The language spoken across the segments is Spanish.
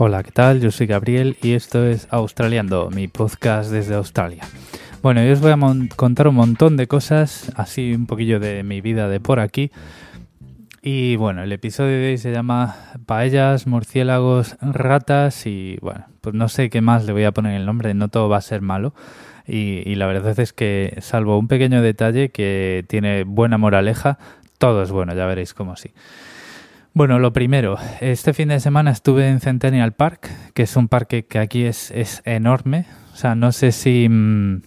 Hola, ¿qué tal? Yo soy Gabriel y esto es Australiando, mi podcast desde Australia. Bueno, hoy os voy a contar un montón de cosas, así un poquillo de mi vida de por aquí. Y bueno, el episodio de hoy se llama Paellas, murciélagos, ratas y bueno, pues no sé qué más le voy a poner el nombre, no todo va a ser malo. Y, y la verdad es que, salvo un pequeño detalle que tiene buena moraleja, todo es bueno, ya veréis cómo sí. Bueno, lo primero, este fin de semana estuve en Centennial Park, que es un parque que aquí es, es enorme. O sea, no sé si mm,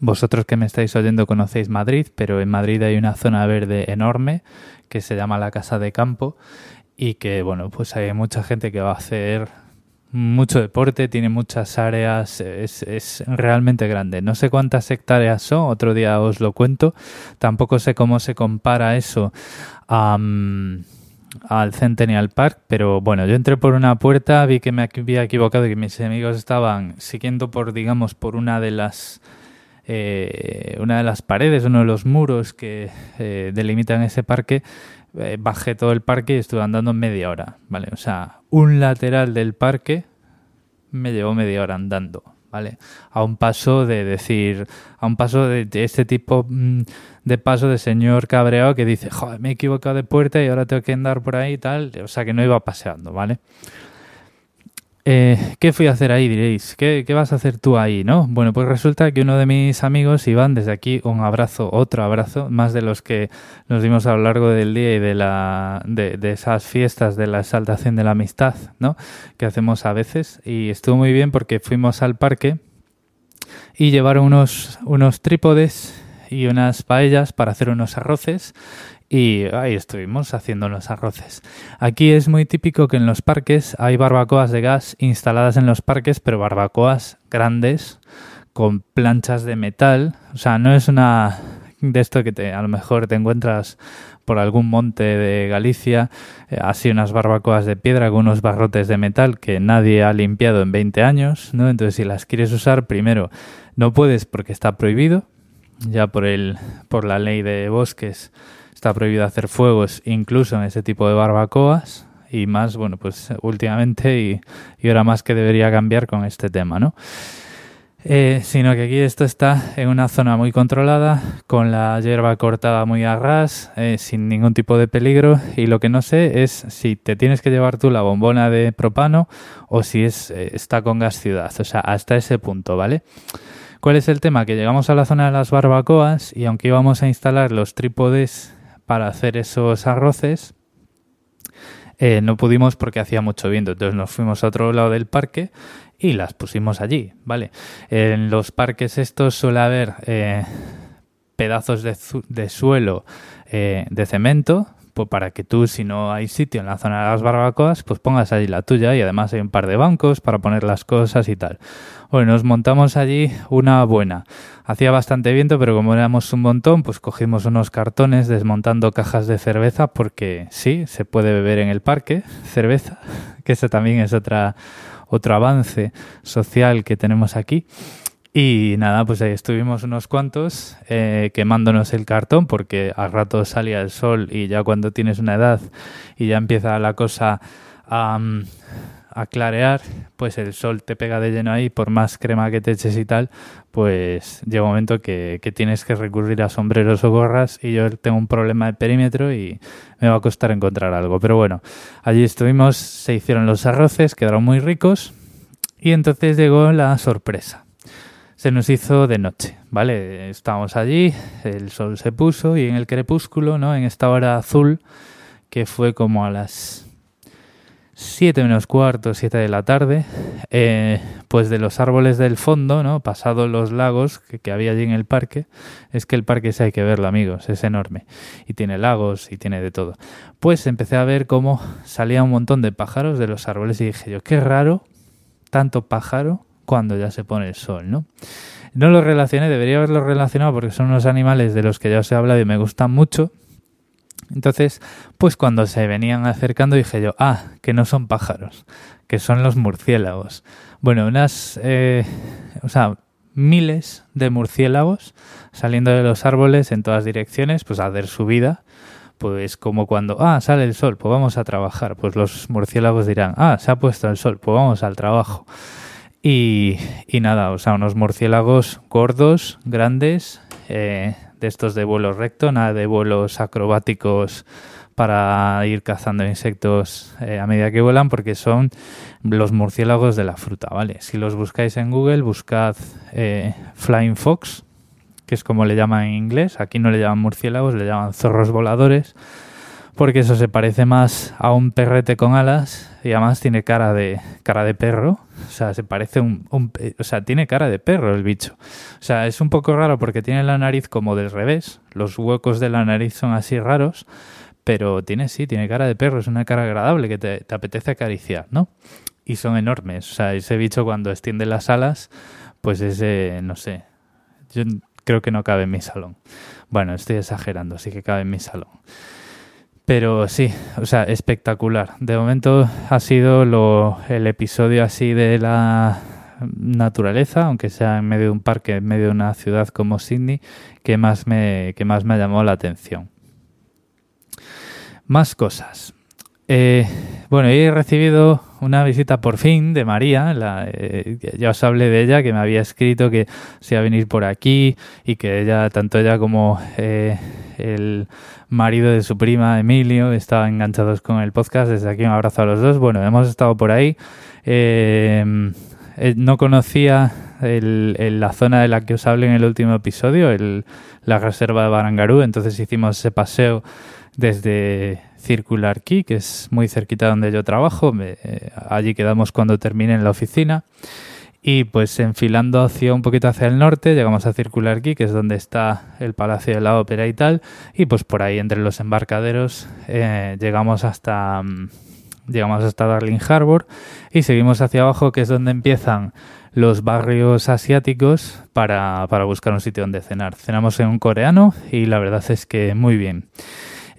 vosotros que me estáis oyendo conocéis Madrid, pero en Madrid hay una zona verde enorme que se llama la Casa de Campo y que, bueno, pues hay mucha gente que va a hacer mucho deporte, tiene muchas áreas, es, es, realmente grande. No sé cuántas hectáreas son, otro día os lo cuento. Tampoco sé cómo se compara eso a al Centennial Park, pero bueno, yo entré por una puerta, vi que me había equivocado y que mis amigos estaban siguiendo por, digamos, por una de las eh, una de las paredes, uno de los muros que eh, delimitan ese parque. Eh, bajé todo el parque y estuve andando media hora, ¿vale? O sea, un lateral del parque me llevó media hora andando, ¿vale? A un paso de decir, a un paso de, este tipo mm, de paso de señor cabreado que dice, joder, me he equivocado de puerta y ahora tengo que andar por ahí y tal, o sea que no iba paseando, ¿vale? Eh, ¿Qué fui a hacer ahí, diréis? ¿Qué, ¿Qué, vas a hacer tú ahí, no? Bueno, pues resulta que uno de mis amigos, Iván, desde aquí un abrazo, otro abrazo, más de los que nos dimos a lo largo del día y de, la, de esas fiestas de la exaltación de la amistad, ¿no? Que hacemos a veces. Y estuvo muy bien porque fuimos al parque y llevaron unos, unos trípodes y unas paellas para hacer unos arroces y ahí estuvimos haciendo los arroces. Aquí es muy típico que en los parques hay barbacoas de gas instaladas en los parques, pero barbacoas grandes con planchas de metal. O sea, no es una de esto que te, a lo mejor te encuentras por algún monte de Galicia, eh, así unas barbacoas de piedra con unos barrotes de metal que nadie ha limpiado en 20 años, ¿no? Entonces, si las quieres usar, primero no puedes porque está prohibido, ya por el por la ley de bosques está prohibido hacer fuegos incluso en ese tipo de barbacoas y más, bueno, pues últimamente y, y ahora más que debería cambiar con este tema, ¿no? Eh, sino que aquí esto está en una zona muy controlada, con la hierba cortada muy a ras, eh, sin ningún tipo de peligro. Y lo que no sé es si te tienes que llevar tú la bombona de propano o si es, eh, está con gas ciudad. O sea, hasta ese punto, ¿vale? ¿Cuál es el tema? Que llegamos a la zona de las barbacoas y aunque íbamos a instalar los trípodes para hacer esos arroces, eh, no pudimos porque hacía mucho viento. Entonces nos fuimos a otro lado del parque y las pusimos allí, ¿vale? En los parques estos suele haber eh, pedazos de, suelo eh, de cemento pues para que tú, si no hay sitio en la zona de las barbacoas, pues pongas allí la tuya y además hay un par de bancos para poner las cosas y tal. Bueno, nos montamos allí una buena. Hacía bastante viento, pero como éramos un montón, pues cogimos unos cartones desmontando cajas de cerveza porque sí, se puede beber en el parque cerveza, que ese también es otra otro avance social que tenemos aquí. Y nada, pues ahí estuvimos unos cuantos eh, quemándonos el cartón porque al rato salía el sol y ya cuando tienes una edad y ya empieza la cosa a, a clarear, pues el sol te pega de lleno ahí, por más crema que te eches y tal, pues llega un momento que, tienes que recurrir a sombreros o gorras y yo tengo un problema de perímetro y me va a costar encontrar algo. Pero bueno, allí estuvimos, se hicieron los arroces, quedaron muy ricos y entonces llegó la sorpresa se nos hizo de noche, ¿vale? Estábamos allí, el sol se puso y en el crepúsculo, ¿no? En esta hora azul, que fue como a las 7 menos cuarto, 7 de la tarde, eh, pues de los árboles del fondo, ¿no? Pasados los lagos que, que, había allí en el parque, es que el parque ese hay que verlo, amigos, es enorme. Y tiene lagos y tiene de todo. Pues empecé a ver cómo salía un montón de pájaros de los árboles y dije yo, qué raro, tanto pájaro cuando ya se pone el sol, ¿no? No lo relacioné, debería haberlo relacionado porque son unos animales de los que ya os he hablado y me gustan mucho. Entonces, pues cuando se venían acercando dije yo, ah, que no son pájaros, que son los murciélagos. Bueno, unas, eh, o sea, miles de murciélagos saliendo de los árboles en todas direcciones, pues a hacer su vida Pues como cuando, ah, sale el sol, pues vamos a trabajar. Pues los murciélagos dirán, ah, se ha puesto el sol, pues vamos al trabajo. Y, y nada, o sea, unos murciélagos gordos, grandes, eh, de estos de vuelo recto, nada de vuelos acrobáticos para ir cazando insectos eh, a medida que vuelan, porque son los murciélagos de la fruta, ¿vale? Si los buscáis en Google, buscad eh, Flying Fox, que es como le llaman en inglés. Aquí no le llaman murciélagos, le llaman zorros voladores, porque eso se parece más a un perrete con alas y además tiene cara de cara de perro. O sea, se parece un, o sea, tiene cara de perro el bicho. O sea, es un poco raro porque tiene la nariz como del revés. Los huecos de la nariz son así raros pero tiene, sí, tiene cara de perro, es una cara agradable que te, apetece acariciar, ¿no? Y son enormes, o sea, ese bicho cuando extiende las alas, pues ese, no sé, yo creo que no cabe en mi salón. Bueno, estoy exagerando, sí que cabe en mi salón. Pero sí, o sea, espectacular. De momento ha sido lo, el episodio así de la naturaleza, aunque sea en medio de un parque, en medio de una ciudad como Sydney, que más me, que más me ha llamado la atención. Más cosas. Eh, bueno, he recibido una visita por fin de María. Eh, ya os hablé de ella, que me había escrito que se iba a venir por aquí y que ella, tanto ella como eh, el marido de su prima, Emilio, estaban enganchados con el podcast. Desde aquí un abrazo a los dos. Bueno, hemos estado por ahí. no conocía la zona de la que os hablé en el último episodio, la reserva de Barangarú, entonces hicimos ese paseo desde Circular Key, que es muy cerquita donde yo trabajo. Eh, allí quedamos cuando termine en la oficina. Y pues enfilando hacia un poquito hacia el norte, llegamos a Circular Key, que es donde está el Palacio de la Ópera y tal. Y pues por ahí entre los embarcaderos eh, llegamos hasta mm, llegamos hasta Darling Harbour y seguimos hacia abajo, que es donde empiezan los barrios asiáticos para, para buscar un sitio donde cenar. Cenamos en un coreano y la verdad es que muy bien.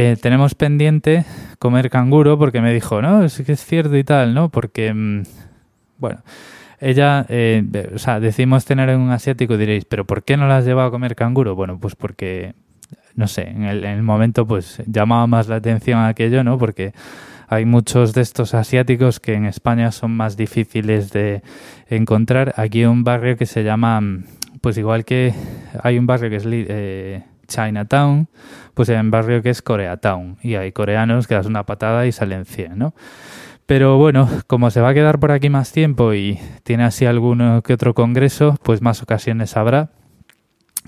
Eh, tenemos pendiente comer canguro porque me dijo, no, es que es cierto y tal, ¿no? Porque, mm, bueno, ella, eh, o sea, decimos tener un asiático, diréis, pero ¿por qué no la has llevado a comer canguro? Bueno, pues porque, no sé, en el, en el momento pues llamaba más la atención aquello, ¿no? Porque hay muchos de estos asiáticos que en España son más difíciles de encontrar. Aquí hay un barrio que se llama, mm, pues igual que hay un barrio que es... Eh, Chinatown, pues en barrio que es Koreatown. Y hay coreanos que das una patada y salen 100, ¿no? Pero bueno, como se va a quedar por aquí más tiempo y tiene así alguno que otro congreso, pues más ocasiones habrá.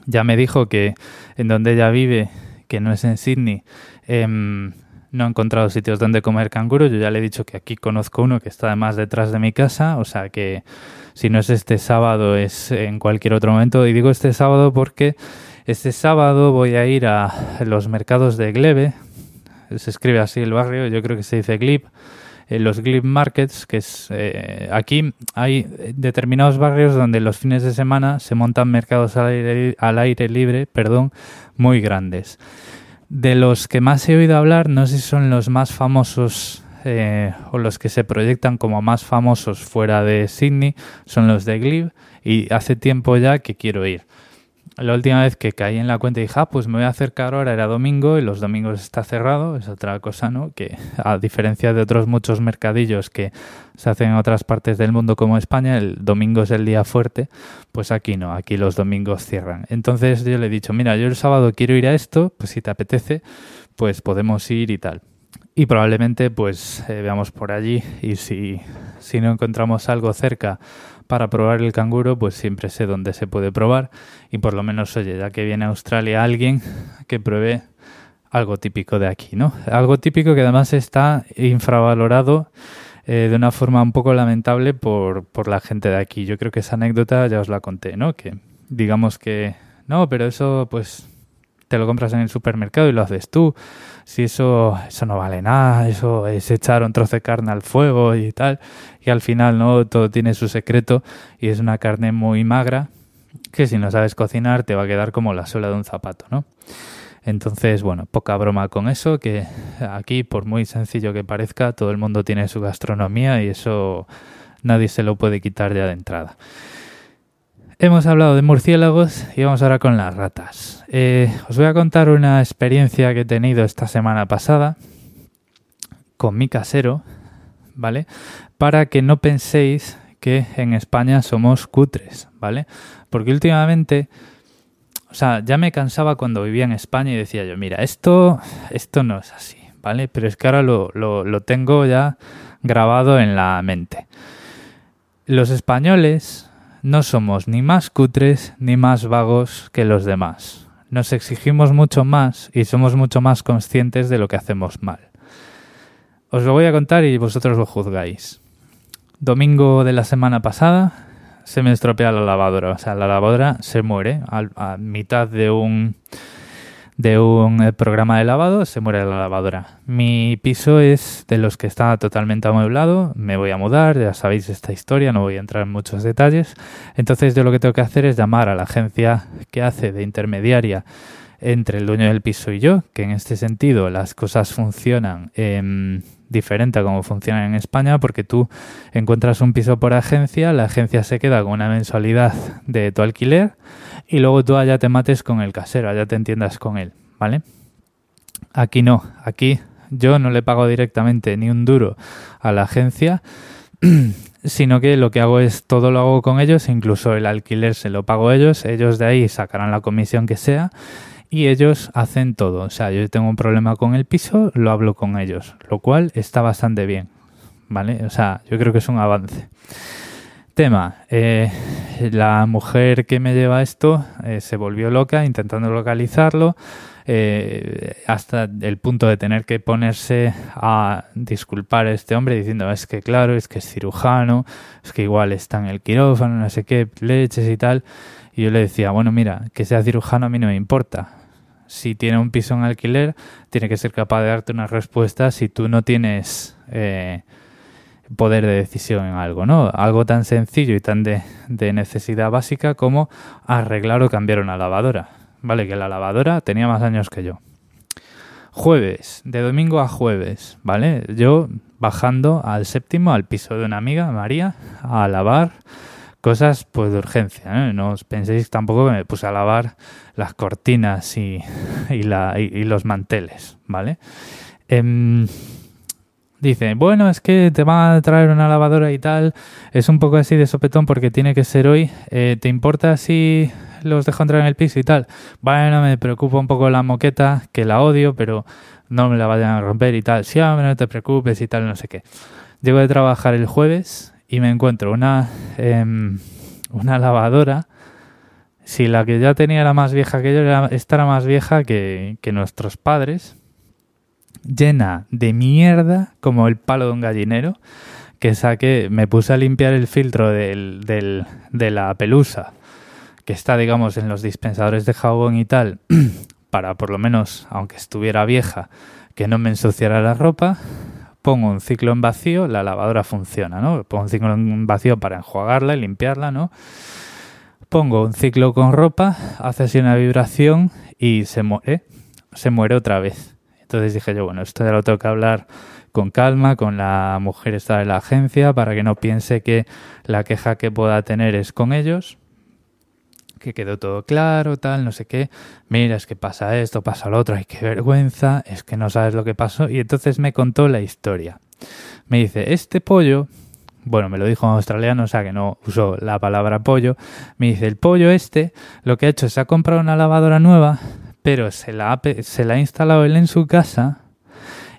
Ya me dijo que en donde ella vive, que no es en Sydney, em, no ha encontrado sitios donde comer canguro. Yo ya le he dicho que aquí conozco uno que está además detrás de mi casa, o sea que si no es este sábado es en cualquier otro momento. Y digo este sábado porque este sábado voy a ir a los mercados de Glebe, se escribe así el barrio, yo creo que se dice Glib, en los Glib Markets, que es eh, aquí hay determinados barrios donde los fines de semana se montan mercados al aire, al aire libre, perdón, muy grandes. De los que más he oído hablar, no sé si son los más famosos eh, o los que se proyectan como más famosos fuera de Sydney, son los de Glib y hace tiempo ya que quiero ir la última vez que caí en la cuenta y dije, ah, pues me voy a acercar ahora, era domingo y los domingos está cerrado, es otra cosa, ¿no? Que a diferencia de otros muchos mercadillos que se hacen en otras partes del mundo como España, el domingo es el día fuerte, pues aquí no, aquí los domingos cierran. Entonces yo le he dicho, mira, yo el sábado quiero ir a esto, pues si te apetece, pues podemos ir y tal. Y probablemente pues eh, veamos por allí y si, si no encontramos algo cerca para probar el canguro, pues siempre sé dónde se puede probar y por lo menos, oye, ya que viene a Australia alguien que pruebe algo típico de aquí, ¿no? Algo típico que además está infravalorado eh, de una forma un poco lamentable por, por la gente de aquí. Yo creo que esa anécdota ya os la conté, ¿no? Que digamos que, no, pero eso pues te lo compras en el supermercado y lo haces tú si eso, eso no vale nada, eso es echar un trozo de carne al fuego y tal, y al final no todo tiene su secreto y es una carne muy magra que si no sabes cocinar te va a quedar como la suela de un zapato, ¿no? Entonces, bueno, poca broma con eso, que aquí, por muy sencillo que parezca, todo el mundo tiene su gastronomía y eso nadie se lo puede quitar ya de entrada. Hemos hablado de murciélagos y vamos ahora con las ratas. Eh, os voy a contar una experiencia que he tenido esta semana pasada con mi casero, ¿vale? Para que no penséis que en España somos cutres, ¿vale? Porque últimamente, o sea, ya me cansaba cuando vivía en España y decía yo, mira, esto, esto no es así, ¿vale? Pero es que ahora lo, lo, lo tengo ya grabado en la mente. Los españoles no somos ni más cutres ni más vagos que los demás. Nos exigimos mucho más y somos mucho más conscientes de lo que hacemos mal. Os lo voy a contar y vosotros lo juzgáis. Domingo de la semana pasada se me estropea la lavadora. O sea, la lavadora se muere a, mitad de un de un eh, programa de lavado, se muere la lavadora. Mi piso es de los que está totalmente amueblado, me voy a mudar, ya sabéis esta historia, no voy a entrar en muchos detalles. Entonces yo lo que tengo que hacer es llamar a la agencia que hace de intermediaria entre el dueño del piso y yo, que en este sentido las cosas funcionan eh, diferente a como funcionan en España, porque tú encuentras un piso por agencia, la agencia se queda con una mensualidad de tu alquiler y luego tú allá te mates con el casero, allá te entiendas con él, ¿vale? Aquí no, aquí yo no le pago directamente ni un duro a la agencia, sino que lo que hago es todo lo hago con ellos, incluso el alquiler se lo pago ellos, ellos de ahí sacarán la comisión que sea y ellos hacen todo. O sea, yo tengo un problema con el piso, lo hablo con ellos, lo cual está bastante bien, ¿vale? O sea, yo creo que es un avance. Tema, eh, la mujer que me lleva esto eh, se volvió loca intentando localizarlo eh, hasta el punto de tener que ponerse a disculpar a este hombre diciendo es que claro, es que es cirujano, es que igual está en el quirófano, no sé qué, leches y tal. Y yo le decía, bueno, mira, que sea cirujano a mí no me importa. Si tiene un piso en alquiler, tiene que ser capaz de darte una respuesta si tú no tienes poder de decisión en algo, ¿no? Algo tan sencillo y tan de, necesidad básica como arreglar o cambiar una lavadora. Vale, que la lavadora tenía más años que yo. Jueves, de domingo a jueves, ¿vale? Yo bajando al séptimo, al piso de una amiga, María, a lavar cosas pues de urgencia. ¿eh? No os penséis tampoco que me puse a lavar las cortinas y, y, la, y, los manteles, ¿vale? Em, Dice, bueno, es que te van a traer una lavadora y tal. Es un poco así de sopetón porque tiene que ser hoy. Eh, ¿Te importa si los dejo entrar en el piso y tal? Bueno, me preocupa un poco la moqueta, que la odio, pero no me la vayan a romper y tal. Sí, hombre, no te preocupes y tal, no sé qué. Llego de trabajar el jueves y me encuentro una, em, una lavadora. Si la que ya tenía era más vieja que yo, esta era más vieja que, que nuestros padres llena de mierda como el palo de un gallinero que saqué, me puse a limpiar el filtro del, del, de la pelusa que está, digamos, en los dispensadores de jabón y tal, para por lo menos, aunque estuviera vieja, que no me ensuciara la ropa, pongo un ciclo en vacío, la lavadora funciona, ¿no? Pongo un ciclo en vacío para enjuagarla y limpiarla, ¿no? Pongo un ciclo con ropa, hace así una vibración y se muere, se muere otra vez. Entonces dije yo, bueno, esto ya lo tengo que hablar con calma, con la mujer esta de la agencia, para que no piense que la queja que pueda tener es con ellos. Que quedó todo claro, tal, no sé qué. Mira, es que pasa esto, pasa lo otro, ay, qué vergüenza, es que no sabes lo que pasó. Y entonces me contó la historia. Me dice, este pollo, bueno, me lo dijo en australiano, o sea que no usó la palabra pollo. Me dice, el pollo este, lo que ha hecho es ha comprado una lavadora nueva, pero se la, ha, se la ha instalado él en su casa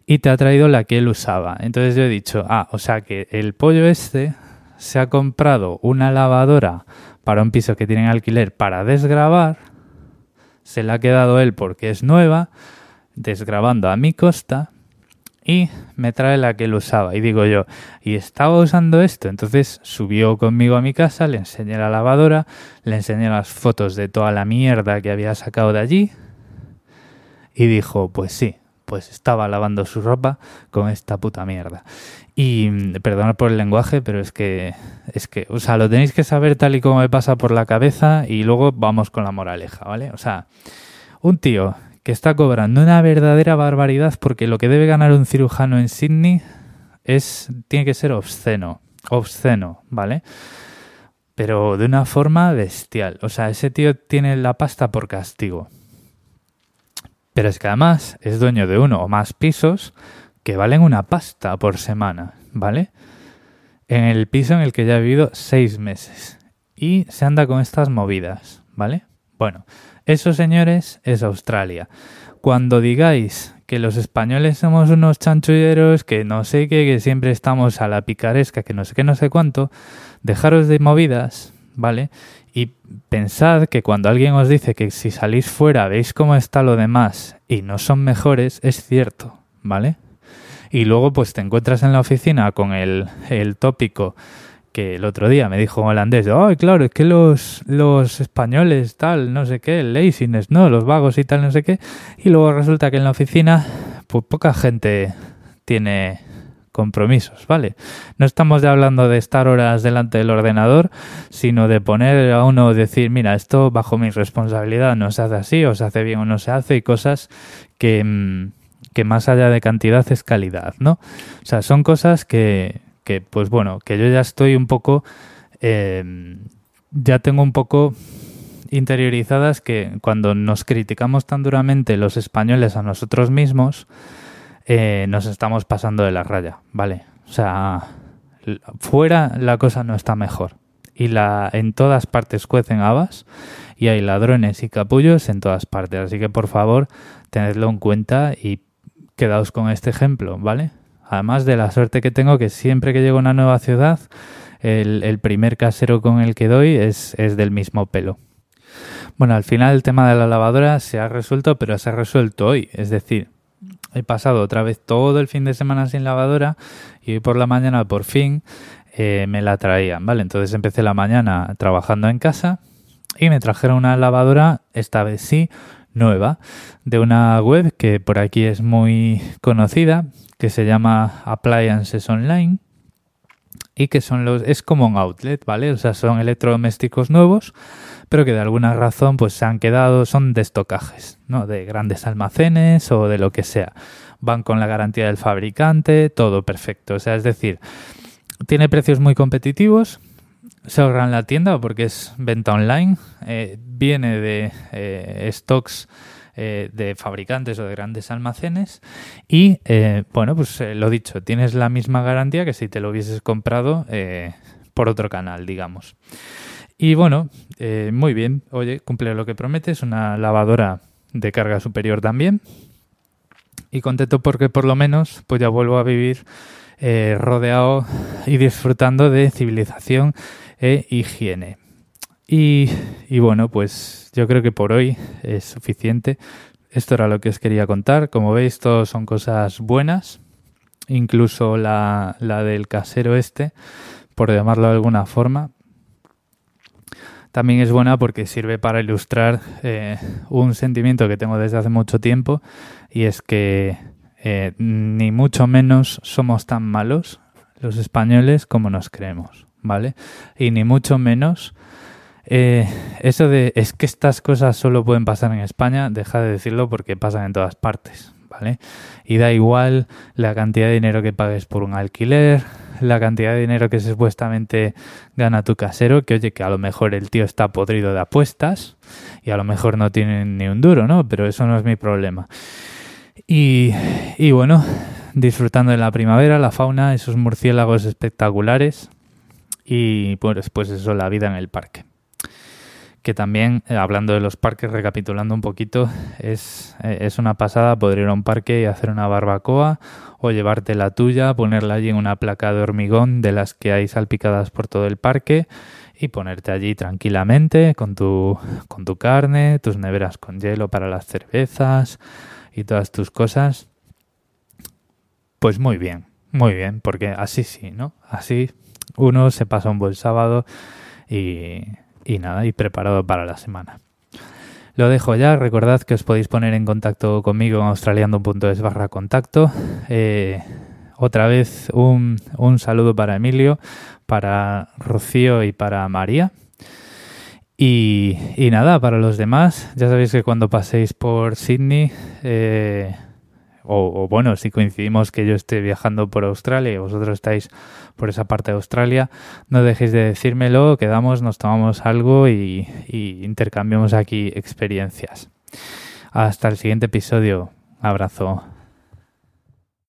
y te ha traído la que él usaba. Entonces yo he dicho, ah, o sea que el pollo este se ha comprado una lavadora para un piso que tiene alquiler para desgrabar, se la ha quedado él porque es nueva, desgrabando a mi costa, y me trae la que él usaba. Y digo yo, y estaba usando esto. Entonces subió conmigo a mi casa, le enseñé la lavadora, le enseñé las fotos de toda la mierda que había sacado de allí, y dijo, pues sí, pues estaba lavando su ropa con esta puta mierda. Y mm, perdonad por el lenguaje, pero es que, es que, o sea, lo tenéis que saber tal y como me pasa por la cabeza y luego vamos con la moraleja, ¿vale? O sea, un tío que está cobrando una verdadera barbaridad porque lo que debe ganar un cirujano en Sydney es, tiene que ser obsceno, obsceno, ¿vale? pero de una forma bestial. O sea, ese tío tiene la pasta por castigo. Pero es que además es dueño de uno o más pisos que valen una pasta por semana, ¿vale? En el piso en el que ya he vivido seis meses. Y se anda con estas movidas, ¿vale? Bueno, eso señores es Australia. Cuando digáis que los españoles somos unos chanchulleros, que no sé qué, que siempre estamos a la picaresca, que no sé qué, no sé cuánto, dejaros de movidas, ¿vale? Y pensad que cuando alguien os dice que si salís fuera veis cómo está lo demás y no son mejores, es cierto, ¿vale? Y luego pues te encuentras en la oficina con el, el tópico que el otro día me dijo un holandés, ay, claro, es que los, los españoles, tal, no sé qué, laziness, ¿no? Los vagos y tal, no sé qué. Y luego resulta que en la oficina, pues poca gente tiene compromisos, ¿vale? No estamos ya hablando de estar horas delante del ordenador, sino de poner a uno decir, mira, esto bajo mi responsabilidad no se hace así, o se hace bien o no se hace, y cosas que, mm, que más allá de cantidad es calidad, ¿no? O sea, son cosas que, que pues bueno, que yo ya estoy un poco, eh, ya tengo un poco interiorizadas que cuando nos criticamos tan duramente los españoles a nosotros mismos, eh, nos estamos pasando de la raya, ¿vale? O sea, fuera la cosa no está mejor. Y la, en todas partes cuecen habas y hay ladrones y capullos en todas partes. Así que por favor, tenedlo en cuenta y quedaos con este ejemplo, ¿vale? Además de la suerte que tengo que siempre que llego a una nueva ciudad, el, primer casero con el que doy es, es del mismo pelo. Bueno, al final el tema de la lavadora se ha resuelto, pero se ha resuelto hoy. Es decir, he pasado otra vez todo el fin de semana sin lavadora y hoy por la mañana por fin eh, me la traían, ¿vale? Entonces empecé la mañana trabajando en casa y me trajeron una lavadora, esta vez sí, nueva, de una web que por aquí es muy conocida, que se llama Appliances Online y que son los es como un outlet, ¿vale? O sea, son electrodomésticos nuevos, pero que de alguna razón pues se han quedado son de estocajes, ¿no? De grandes almacenes o de lo que sea. Van con la garantía del fabricante, todo perfecto, o sea, es decir, tiene precios muy competitivos, se ahorran la tienda porque es venta online, eh, viene de eh, stocks eh, de fabricantes o de grandes almacenes y bueno pues lo dicho tienes la misma garantía que si te lo hubieses comprado por otro canal digamos y bueno muy bien oye cumple lo que prometes una lavadora de carga superior también y contento porque por lo menos pues ya vuelvo a vivir rodeado y disfrutando de civilización e higiene y, bueno, pues yo creo que por hoy es suficiente. Esto era lo que os quería contar. Como veis, todo son cosas buenas. Incluso la, la del casero este, por llamarlo de alguna forma. También es buena porque sirve para ilustrar eh, un sentimiento que tengo desde hace mucho tiempo y es que eh, ni mucho menos somos tan malos los españoles como nos creemos, ¿vale? Y ni mucho menos eh, eso de es que estas cosas solo pueden pasar en España, deja de decirlo porque pasan en todas partes, ¿vale? Y da igual la cantidad de dinero que pagues por un alquiler, la cantidad de dinero que supuestamente gana tu casero, que oye, que a lo mejor el tío está podrido de apuestas y a lo mejor no tiene ni un duro, ¿no? Pero eso no es mi problema. Y, y bueno, disfrutando de la primavera, la fauna, esos murciélagos espectaculares y pues, pues eso, la vida en el parque que también, eh, hablando de los parques, recapitulando un poquito, es, eh, es una pasada poder ir a un parque y hacer una barbacoa o llevarte la tuya, ponerla allí en una placa de hormigón de las que hay salpicadas por todo el parque y ponerte allí tranquilamente con tu, con tu carne, tus neveras con hielo para las cervezas y todas tus cosas. Pues muy bien, muy bien, porque así sí, ¿no? Así uno se pasa un buen sábado y y nada, y preparado para la semana. Lo dejo ya, recordad que os podéis poner en contacto conmigo en australiando.es barra contacto. Eh, otra vez un, un, saludo para Emilio, para Rocío y para María. Y, nada, para los demás, ya sabéis que cuando paséis por Sydney, eh, o, bueno, si coincidimos que yo esté viajando por Australia y vosotros estáis por esa parte de Australia, no dejéis de decírmelo, quedamos, nos tomamos algo y, y intercambiamos aquí experiencias. Hasta el siguiente episodio. Abrazo.